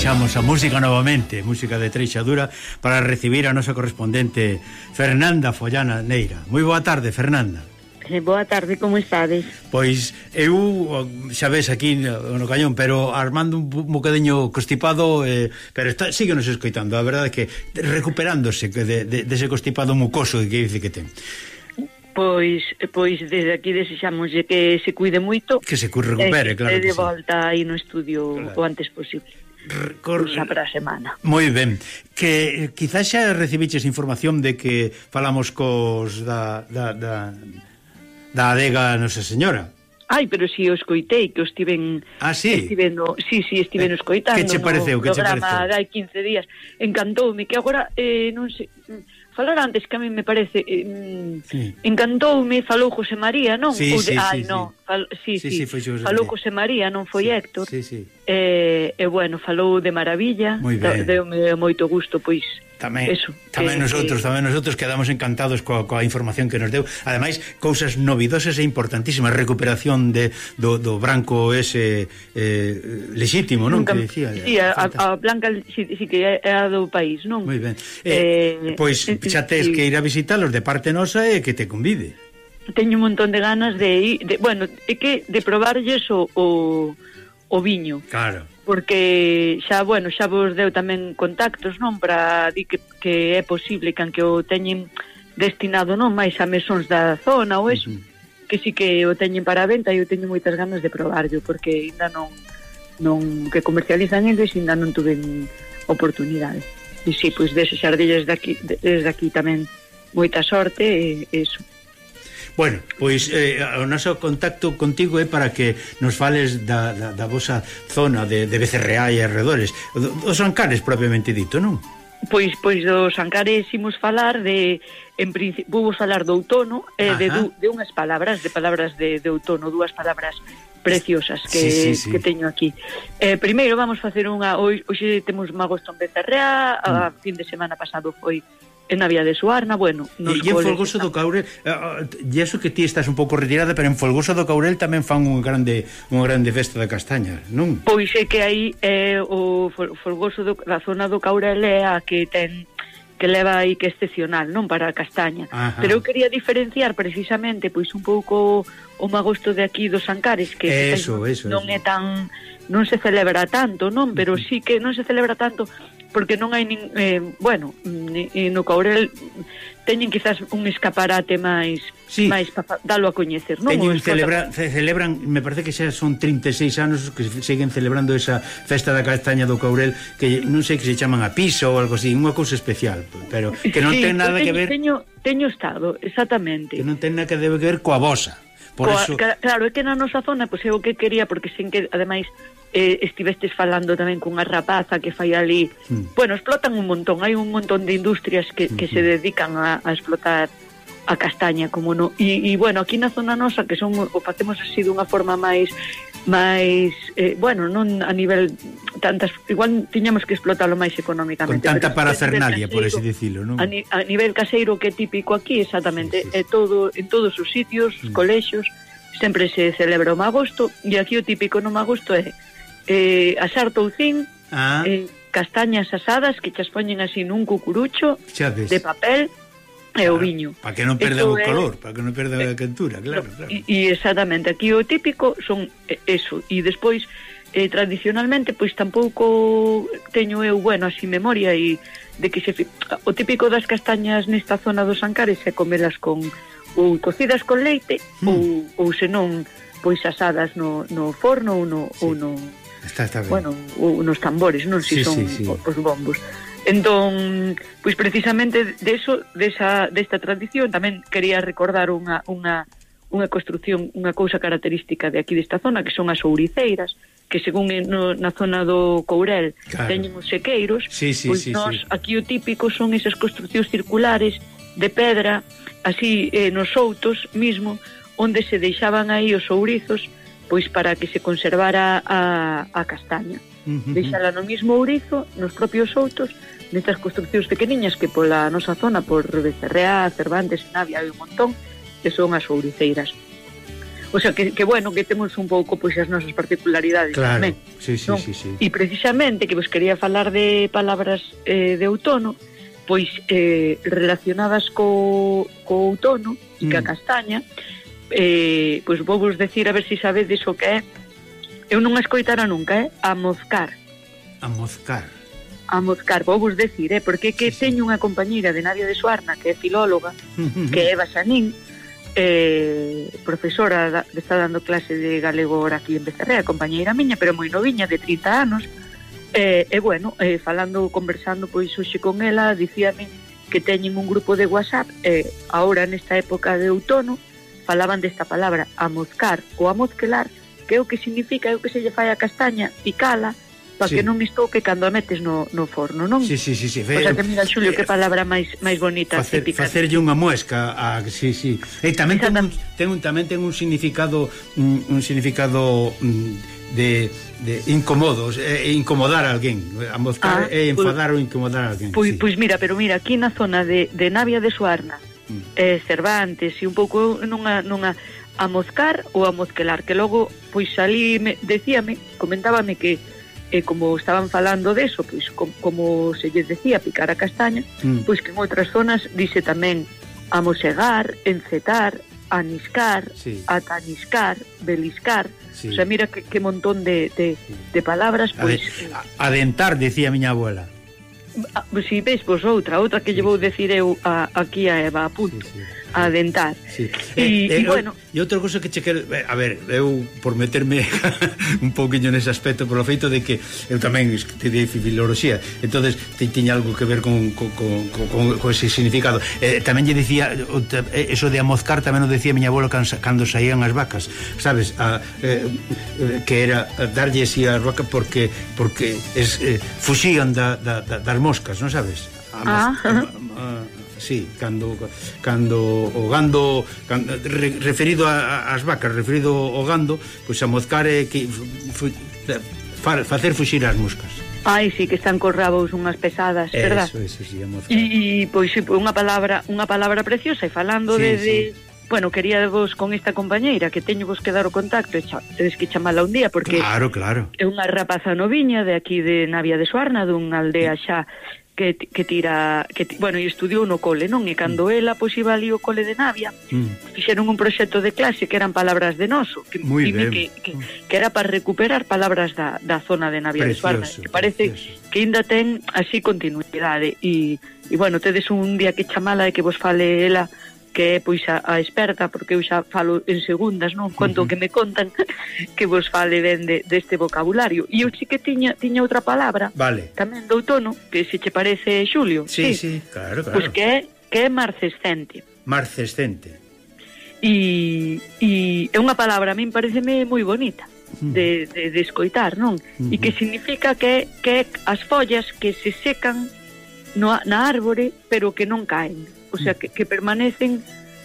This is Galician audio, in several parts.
baixamos a música novamente, música de treixadura para recibir a nosa correspondente Fernanda Follana Neira. Moi boa tarde, Fernanda. Eh, boa tarde, como estades? Pois eu xa ves aquí no cañón, pero armando un bocadiño constipado, eh, pero está, síguenos escoitando, a verdade é que recuperándose de, de, dese ese constipado mucoso que dice que ten. Pois, pois desde aquí desexamos que se cuide moito Que se recupere, claro que de volta sí. aí no estudio claro. o antes posible Cor... Para a semana. Moi ben. Que eh, quizás xa recibiches información de que falamos cos da, da, da, da adega Nosa Señora. Ai, pero si o escoitei, que os tiven... Ah, sí? Estive no, sí, sí, estiven eh, escoitando. Que che pareceu? No que che pareceu? hai 15 días. Encantoume, que agora eh, non sei mm, falar antes que a mí me parece eh, mm, sí. encantoume, falou José María, non? Sí, Ou, sí, ai, sí, non, fal, sí, sí, sí, sí, José falou José María, non foi sí, Héctor. Sí, sí. E eh, e bueno, falou de maravilla, deu-me moito gusto pois Tamén, Eso, tamén que, nosotros, que... tamén nosotros quedamos encantados coa, coa información que nos deu. Ademais, cousas novidosas e importantísimas, recuperación de do, do branco ese eh, legítimo, non? Nunca, que decía, eh, sí, a, a, a blanca si, si que é a do país, non? Moi ben. Eh, eh, pois xa tes sí. que ir a visitalos de parte nosa e que te convide. Teño un montón de ganas de ir, de, bueno, é que de probarlles o, o o viño. Claro porque xa, bueno, xa vos deu tamén contactos, non, para di que, que é posible que anque o teñen destinado non máis a mesóns da zona ou eso, uh -huh. que sí que o teñen para a venta e eu teño moitas ganas de probarlo porque ainda non non que comercializan eles ainda non tuven oportunidade. E sí, pois desexar desde aquí, desde aquí tamén moita sorte e, e eso. Bueno, pois eh, o noso contacto contigo é para que nos fales da, da, da vosa zona de, de Becerreá e arredores, dos Ancares propiamente dito, non? Pois pois dos Ancares imos falar de en principio vou falar do outono eh, de, du, de unhas palabras, de palabras de, de outono, dúas palabras preciosas que, sí, sí, sí. que teño aquí. Eh, primeiro vamos facer unha hoxe temos magos en Becerreá, a mm. fin de semana pasado foi na Vía de Suarna, bueno, nos E, e en Folgoso do Caurel, eh, eh, e eso que ti estás un pouco retirada, pero en Folgoso do Caurel tamén fan un grande unha grande festa da castaña, non? Pois é que aí é eh, o Folgoso do, da zona do Caurel é a que ten que leva aí que excepcional, non para a castaña. Ajá. Pero eu quería diferenciar precisamente pois un pouco o magosto de aquí dos Ancares que eso, non, eso, non eso. é tan non se celebra tanto, non, pero sí que non se celebra tanto porque non hai nin, eh, bueno, eh, no Caurel teñen quizás un escaparate máis sí. máis para dalo a coñecer, non? Teñen celebra, celebran, me parece que xa son 36 anos que seguen celebrando esa festa da castaña do Caurel que non sei que se chaman a piso ou algo así, unha cousa especial, pero que non sí, ten nada teño, que ver teño, teño estado, exactamente. Que non ten nada que ver coa vosa. Por coa, eso... Claro, é que na nosa zona, pois pues, eu que quería, porque sen que, ademais, eh, estivestes falando tamén cunha rapaza que fai ali mm. bueno, explotan un montón, hai un montón de industrias que, mm -hmm. que se hmm. dedican a, a explotar a castaña como no e, e bueno, aquí na zona nosa que son o facemos así dunha forma máis máis, eh, bueno, non a nivel tantas, igual tiñamos que explotarlo máis económicamente. Con tanta parafernalia, por así dicilo, non? A, ni, a nivel caseiro que é típico aquí, exactamente, sí, sí, sí. é todo en todos os sitios, os mm. colexios, sempre se celebra o magosto e aquí o típico no magosto é eh, asar toucín, ah. eh, castañas asadas que chas poñen así nun cucurucho de papel e o ah, viño. Para que non perda o color, para que non perda eh, a quentura, claro, claro. E exactamente, aquí o típico son eh, eso, e despois eh, tradicionalmente pois tampouco teño eu, bueno, así memoria e de que se o típico das castañas nesta zona dos Ancares é comelas con ou cocidas con leite mm. ou ou senón pois asadas no, no forno ou no, sí. ou no Está, está ben. Bueno, nos tambores, non si sí, son sí, sí. os bombos. Entón, pois precisamente deso, desa, desta tradición tamén quería recordar unha, unha, unha construción, unha cousa característica de aquí desta zona, que son as ouriceiras, que según no, na zona do Courel claro. teñen os sequeiros, sí, sí, pois sí, nós, sí. aquí o típico son esas construccións circulares de pedra, así eh, nos outos mismo, onde se deixaban aí os ourizos, pois para que se conservara a, a castaña. Uh -huh. Deixala no mismo ourizo, nos propios outros, nestas construccións pequeniñas que pola nosa zona, por Becerreá, Cervantes, Navia, hai un montón, que son as ouriceiras. O sea, que, que bueno, que temos un pouco pois as nosas particularidades claro, tamén. Sí, sí, non? sí, sí. E precisamente que vos quería falar de palabras eh, de outono, pois eh, relacionadas co, co outono e mm. ca castaña, eh, pois vou vos decir a ver se si sabedes o que é. Eu non a escoitara nunca, eh? A mozcar. A mozcar. A mozcar, vou vos decir, eh? Porque que sí, teño unha compañeira de Navia de Suarna, que é filóloga, que é Basanín, eh, profesora da, está dando clase de galego ahora aquí en Becerrea, compañeira miña, pero moi noviña, de 30 anos, e, eh, eh, bueno, eh, falando, conversando pois hoxe con ela, dicíame que teñen un grupo de WhatsApp eh, ahora nesta época de outono falaban desta palabra, amoscar ou amosquelar, que é o que significa, é o que se lle fai a castaña, picala, para sí. que non mistou que cando a metes no, no forno, non? Sí, sí, sí, sí. Fe, o sea, que mira, eh, Xulio, eh, que palabra máis máis bonita facer, Facerlle unha muesca a, sí, sí. E tamén ten un, ten un, tamén ten un significado un, un significado mm, de, de incomodos, eh, incomodar a alguén, a moscar ah, e pois enfadar pues, ou incomodar a alguén. Pois, pues, sí. pois pues mira, pero mira, aquí na zona de, de Navia de Suarna, mm. eh, Cervantes e un pouco nunha, nunha a ou a que logo pois ali me, decíame comentábame que eh, como estaban falando deso pois com, como se lles decía picar a castaña mm. pois que en outras zonas dice tamén amosegar, encetar aniscar, sí. ataniscar, beliscar. Sí. O sea, mira que, que montón de, de, de palabras. Pues, pois, a, adentar, decía miña abuela. Ah, si veis vos outra, outra que lle vou decir eu a, aquí a Eva, apunto. Sí, sí a dentar. Sí. E, eh, eh, bueno... E outra cousa que che quero... Eh, a ver, eu por meterme un pouquinho nese aspecto, polo feito de que eu tamén estudiei filoloxía, entonces te, tiña algo que ver con, con, con, con, con ese significado. Eh, tamén lle dicía, eh, eso de amozcar tamén o decía miña abuela cando saían as vacas, sabes? A, eh, eh que era darlle así a vaca porque porque es, eh, fuxían da, da, da, das moscas, non sabes? A, ah. a, a, a, a sí, cando cando o gando cando, re, referido ás vacas, referido ao gando, pois a mozcar é que fu, fa, facer fuxir as moscas. Ai, sí, que están cos rabos unhas pesadas, verdad? Eso, eso, sí, a mozcar. E, pois, sí, unha palabra, unha palabra preciosa, e falando sí, de, sí. de bueno, quería vos con esta compañeira que teño vos que dar o contacto e tedes que chamala un día porque Claro, claro. É unha rapaza noviña de aquí de Navia de Suarna, dunha aldea xa que, que tira que, bueno, e estudiou no cole, non? E cando mm. ela pois iba ali o cole de Navia, mm. fixeron un proxecto de clase que eran palabras de noso, que, que, que, que era para recuperar palabras da, da zona de Navia precioso, de Suarna, que parece precioso. que ainda ten así continuidade e, e bueno, tedes un día que chamala e que vos fale ela que é pois a, a experta, porque eu xa falo en segundas, non? Cando uh -huh. que me contan que vos fale ben de, deste vocabulario. E eu sí que tiña, tiña outra palabra, vale. tamén do outono, que se che parece Xulio. Sí, sí, sí claro, pois claro. Pois que é, que é marcescente. Marcescente. E, e é unha palabra, a min pareceme moi bonita de, de, de escoitar, non? Uh -huh. E que significa que, que as follas que se secan no, na árbore, pero que non caen o sea, que, que permanecen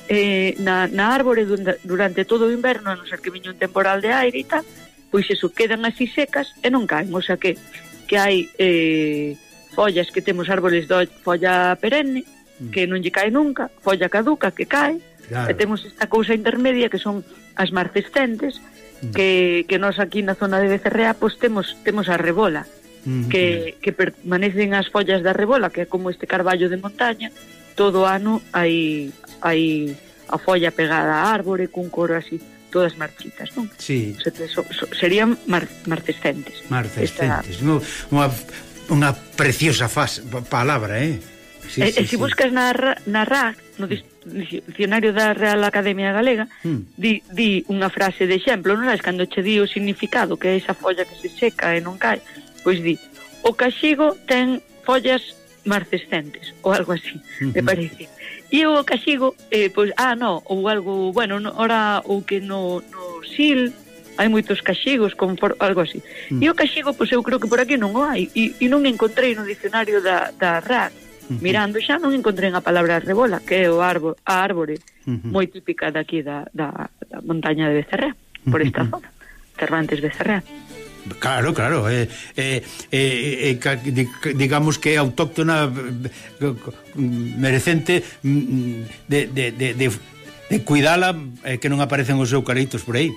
eh, na, na árbore durante todo o inverno, a non ser que viña un temporal de aire e tal, pois eso, quedan así secas e non caen, o sea que que hai eh, follas que temos árboles de folla perenne, mm. que non lle cae nunca, folla caduca que cae, claro. e temos esta cousa intermedia que son as marcescentes, mm. que, que nós aquí na zona de Becerrea pois temos, temos a rebola, mm, que, que permanecen as follas da rebola, que é como este carballo de montaña, todo o ano hai, hai a folla pegada á árbore cun coro así todas marchitas, non? Sí. So, so, serían mar, martescentes. Martescentes, Esta... no, unha, unha preciosa fase, palabra, eh? Sí, e, sí, eh, e se sí. buscas na, na RAC, no dicionario da Real Academia Galega, mm. di, di unha frase de exemplo, non é? Cando che di o significado que é esa folla que se seca e non cae, pois di, o caxigo ten follas marcescentes ou algo así, me parece. E o caxigo, eh, pois, ah, no, ou algo, bueno, no, ora, ou que no, no Sil hai moitos caxigos, con for, algo así. Mm. E o caxigo, pois, eu creo que por aquí non o hai, e, e non encontrei no dicionario da, da RAC, mirando xa non encontrei a palabra rebola, que é o árbol, a árbore moi típica daqui da, da, da montaña de Becerré, por esta zona, Cervantes Becerré. Uh Claro, claro, eh, eh, é, é digamos que é autóctona merecente de, de, de, de, de cuidala eh, que non aparecen os seus por aí.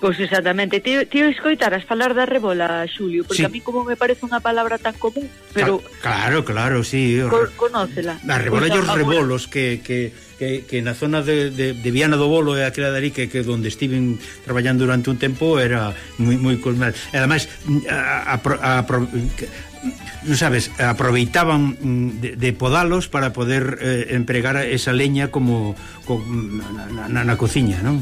Pois pues exactamente, te, te escoitaras falar da rebola, Xulio, porque sí. a mí como me parece unha palabra tan común, pero... Claro, claro, sí. Co, conócela. A rebola e os rebolos que... que que, que na zona de, de, de Viana do Bolo e aquela dali que, que onde estiven traballando durante un tempo era moi moi colmal. E ademais a, a, a, a non sabes, aproveitaban de, de podalos para poder eh, empregar esa leña como, como na, na, na cociña, non?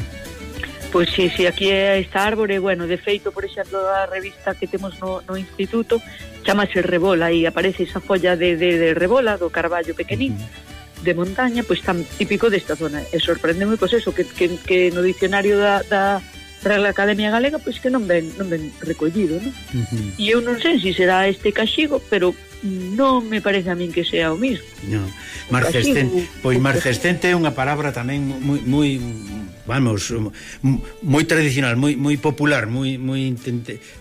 Pois sí, sí, aquí é esta árbore, bueno, de feito, por exemplo, a revista que temos no, no instituto chamase Rebola e aparece esa folla de, de, de Rebola, do Carballo pequenín, uh -huh de montaña, pois tan típico desta zona. Eh, e sorprendeme pois eso que, que, que no dicionario da, da Real Academia Galega pois que non ven non ven recollido, non? Uh -huh. E eu non sei se será este caxigo, pero non me parece a min que sea o mismo. No. Margescente, pois margescente é unha palabra tamén moi moi vamos, moi tradicional, moi moi popular, moi moi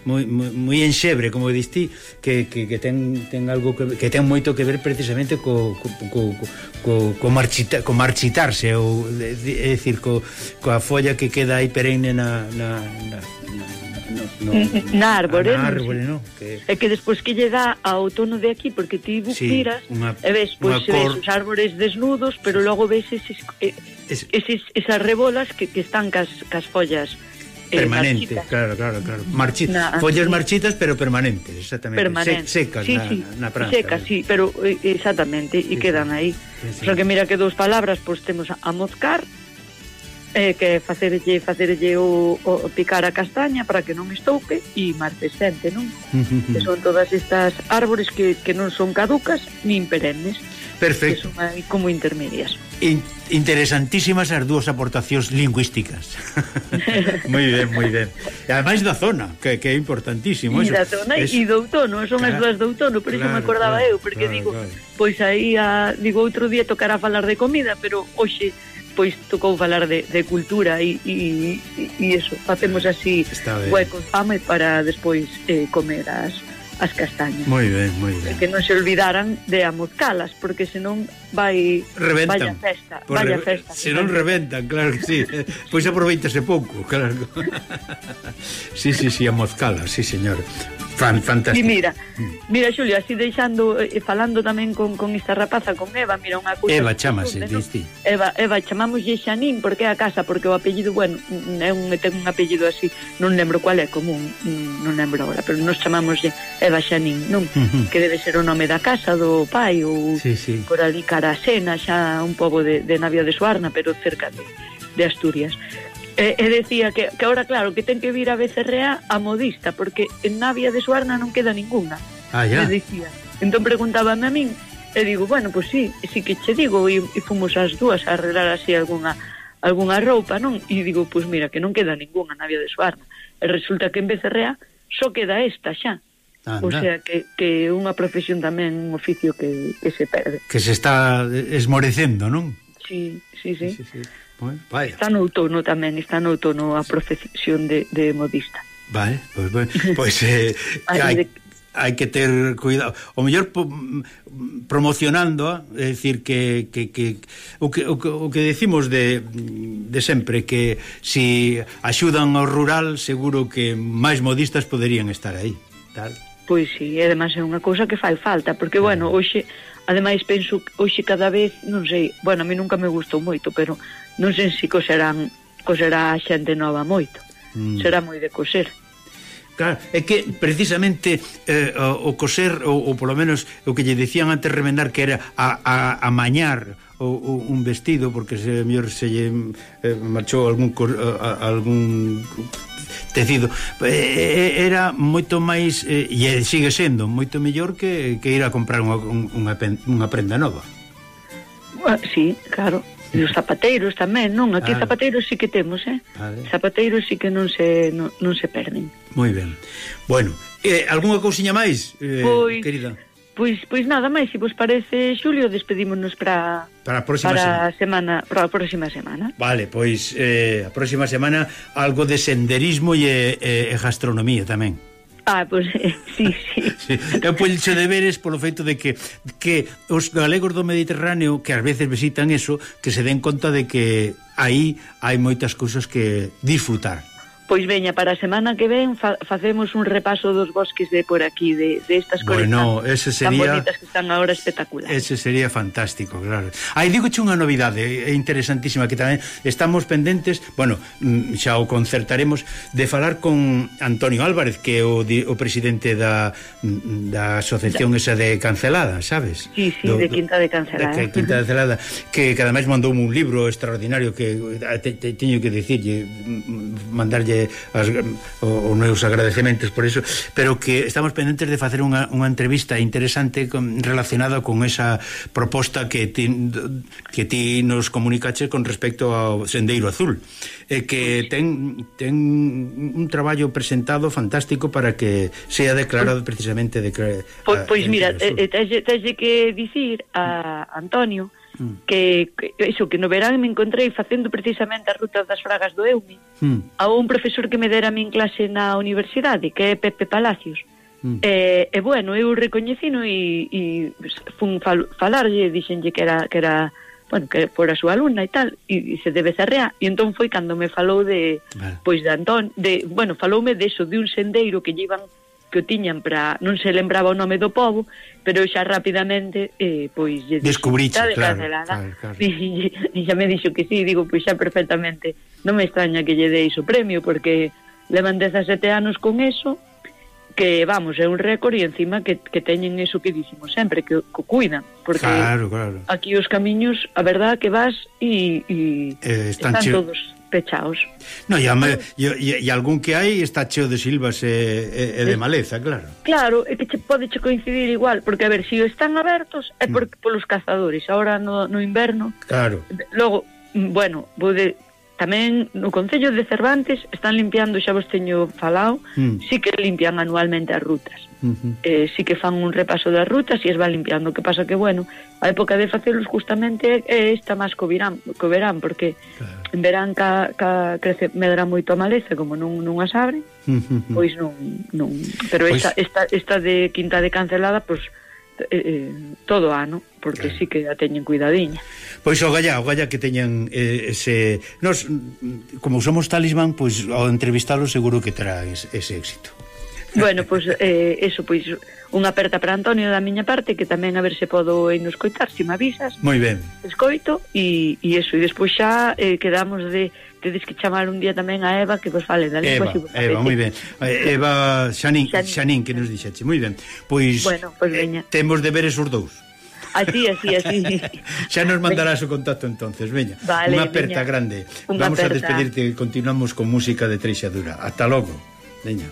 moi moi enxebre, como diste, que, que, que ten ten algo que, que ten moito que ver precisamente co co, co, co, co, marchita, co marchitarse ou é dicir co coa folla que queda aí perenne na na, na no, no, na árbore, na árbore no, que... é que despois que lle dá ao tono de aquí porque ti buctiras sí, e ves, pois cor... ves os árbores desnudos pero logo ves eses, eh, es... eses, esas rebolas que, que están cas, cas follas eh, permanente, marchitas. claro, claro, claro. Marchi na, follas sí. marchitas pero permanentes, exactamente. Permanente. Se, secas sí, na, sí. na praza. Secas, eh. sí, pero eh, exactamente e sí, quedan aí. Sí, sí. O sea que mira que dous palabras, pois pues, temos a mozcar eh, que facerlle, facerlle o, o picar a castaña para que non estoupe e marpesente, non? que son todas estas árbores que, que non son caducas nin perennes, Perfecto. que son aí como intermedias. In interesantísimas as dúas aportacións lingüísticas. moi ben, moi ben. E ademais da zona, que, que é importantísimo. E da zona e do outono, son claro, as dúas do outono, por iso claro, me acordaba claro, eu, porque claro, digo, claro. pois aí, a, digo, outro día tocará falar de comida, pero hoxe pois tocou falar de, de cultura e, e, e, e eso, facemos así huecos fame para despois eh, comer as, as castañas. Moi ben, moi ben. Que non se olvidaran de amoscalas, porque senón vai reventan. vaya festa, Por vaya re... festa. Se non reventan, claro que sí. pois aproveitase pouco, claro. sí, sí, sí, amoscalas, sí, señor. Fan, fantástico. E mira, mira Xulio, así deixando e falando tamén con, con esta rapaza, con Eva, mira unha cousa. Eva chamase, no? diste. Eva, Eva chamámoslle Xanín porque é a casa, porque o apellido, bueno, é un ten un apellido así, non lembro cual é común, non lembro agora, pero nos chamámoslle Eva Xanín, non? Uh -huh. Que debe ser o nome da casa do pai ou sí, sí. por ali Carasena, xa un pobo de, de Navia de Suarna, pero cerca de, de Asturias. E, e decía que, que ahora, claro, que ten que vir a Becerrea a modista, porque en Navia de Suarna non queda ninguna. Ah, ya. Me dicía. Entón preguntábame a min, e digo, bueno, pois pues sí, sí que che digo, e, e fomos as dúas a arreglar así algunha algunha roupa, non? E digo, pois pues mira, que non queda ninguna Navia de Suarna. E resulta que en Becerrea só queda esta xa. Anda. O sea, que, que unha profesión tamén, un oficio que, que se perde. Que se está esmorecendo, non? Sí, sí, sí. sí, sí. Bueno, vaya. Está no outono tamén, está no outono a profesión de, de modista. Vale, pois, pues, pois pues, eh, hai, hai que ter cuidado. O mellor po, promocionando, é dicir que, que, que, o que o que o que decimos de, de sempre que si axudan ao rural, seguro que máis modistas poderían estar aí, tal. Pois si, sí, además é unha cousa que fai falta, porque bueno, hoxe Ademais, penso que hoxe cada vez, non sei, bueno, a mí nunca me gustou moito, pero non sei se coserán, coserá a xente nova moito. Mm. Será moi de coser. Claro, é que precisamente eh, o, o coser, ou, ou polo menos o que lle decían antes remendar que era a, a, a mañar o, o, un vestido, porque se mellor se lle eh, marchou algún, a, a, algún tecido eh, eh, era moito máis eh, e sigue sendo moito mellor que, que ir a comprar unha, unha, unha prenda nova ah, Sí, claro E os zapateiros tamén, non? Aquí ah. zapateiros sí que temos, eh? Vale. Zapateiros sí que non se, non, non se perden. Moi ben. Bueno, eh, algunha cousiña máis, eh, pois, querida? Pois pois nada máis, se vos parece, Xulio, despedímonos para para a próxima para semana. semana, para a próxima semana. Vale, pois eh, a próxima semana algo de senderismo e, e, e gastronomía tamén. Ah, pois pues, sí, sí. sí. Eu poñecho deberes polo feito de que que os galegos do Mediterráneo que ás veces visitan eso, que se den conta de que aí hai moitas cousas que disfrutar. Pois veña, para a semana que ven fa, facemos un repaso dos bosques de por aquí, de, de estas bueno, cores ese sería, tan bonitas que están agora espectacular. Ese sería fantástico, claro. Aí digo unha novidade interesantísima que tamén estamos pendentes, bueno, mm, xa o concertaremos, de falar con Antonio Álvarez, que é o, o presidente da, mm, da asociación da... esa de Cancelada, sabes? Sí, sí, Do, de Quinta de Cancelada. De, de Quinta de Cancelada, que, que ademais mandou un libro extraordinario que eh, te, te, teño que dicirlle, mm, mandarlle as, o, os meus agradecementos por iso, pero que estamos pendentes de facer unha, unha entrevista interesante con, relacionada con esa proposta que ti, que ti nos comunicaches con respecto ao Sendeiro Azul, eh, que pois ten, ten un traballo presentado fantástico para que sea declarado precisamente de Pois, pois mira, eh, eh, tens que dicir a Antonio mm. que, que iso, que no verán me encontrei facendo precisamente as rutas das fragas do Eume mm. a un profesor que me dera a min clase na universidade que é Pepe Palacios mm. e, e bueno, eu recoñecino e, e fun fal, falarlle dixenlle que era, que era bueno, que por a súa alumna e tal, e, e se debe Becerrea, e entón foi cando me falou de, vale. pois de Antón, de, bueno, faloume de eso, de un sendeiro que llevan que o tiñan para non se lembraba o nome do povo, pero xa rapidamente eh, pois lle descubriche, claro, claro, claro. E, e xa me dixo que sí, digo, pois xa perfectamente. Non me extraña que lle deis o premio porque levan 17 anos con eso que vamos, é un récord e encima que, que teñen eso que dicimos sempre, que o cuidan, porque claro, claro. aquí os camiños, a verdad que vas e, e eh, están, están che... todos pechaos. No, e, me, e, e, algún que hai está cheo de silvas e, e, e de maleza, claro. Claro, e que che pode che coincidir igual, porque a ver, se si están abertos é mm. porque polos cazadores, agora no, no inverno. Claro. Logo, mm, bueno, pode Tamén no Concello de Cervantes están limpiando, xa vos teño falado, mm. sí que limpian anualmente as rutas. Uh -huh. eh, sí que fan un repaso das rutas e es van limpiando. Que pasa que, bueno, a época de facelos justamente é esta máis co verán, co verán porque claro. en verán ca, ca crece, medra moito a maleza, como non, non as abre, uh -huh. pois non... non. Pero pois... esta, esta, esta de quinta de cancelada, pois, eh, eh todo ano, porque claro. sí que a teñen cuidadiña. Pois o Gallá, o Gallá que teñan eh, ese... Nos, como somos talismán, pois ao entrevistalo seguro que terá ese, ese éxito. Bueno, pois eh, eso, pois unha aperta para Antonio da miña parte que tamén a ver se podo ir no escoitar, se me avisas. Moi ben. Escoito e, e eso, e despois xa eh, quedamos de tedes que chamar un día tamén a Eva que vos fale da lingua Eva, Eva, moi ben eh, Eva Xanín, Xanín, Xanín que nos dixeche, moi ben Pois, bueno, pois eh, veña. eh, temos deberes os dous Así, así, así. Xa nos mandarás o contacto entonces, veña. Vale, Unha aperta veña. grande. Unha Vamos aperta. a despedirte, continuamos con música de Treixadura. Ata logo. Veña.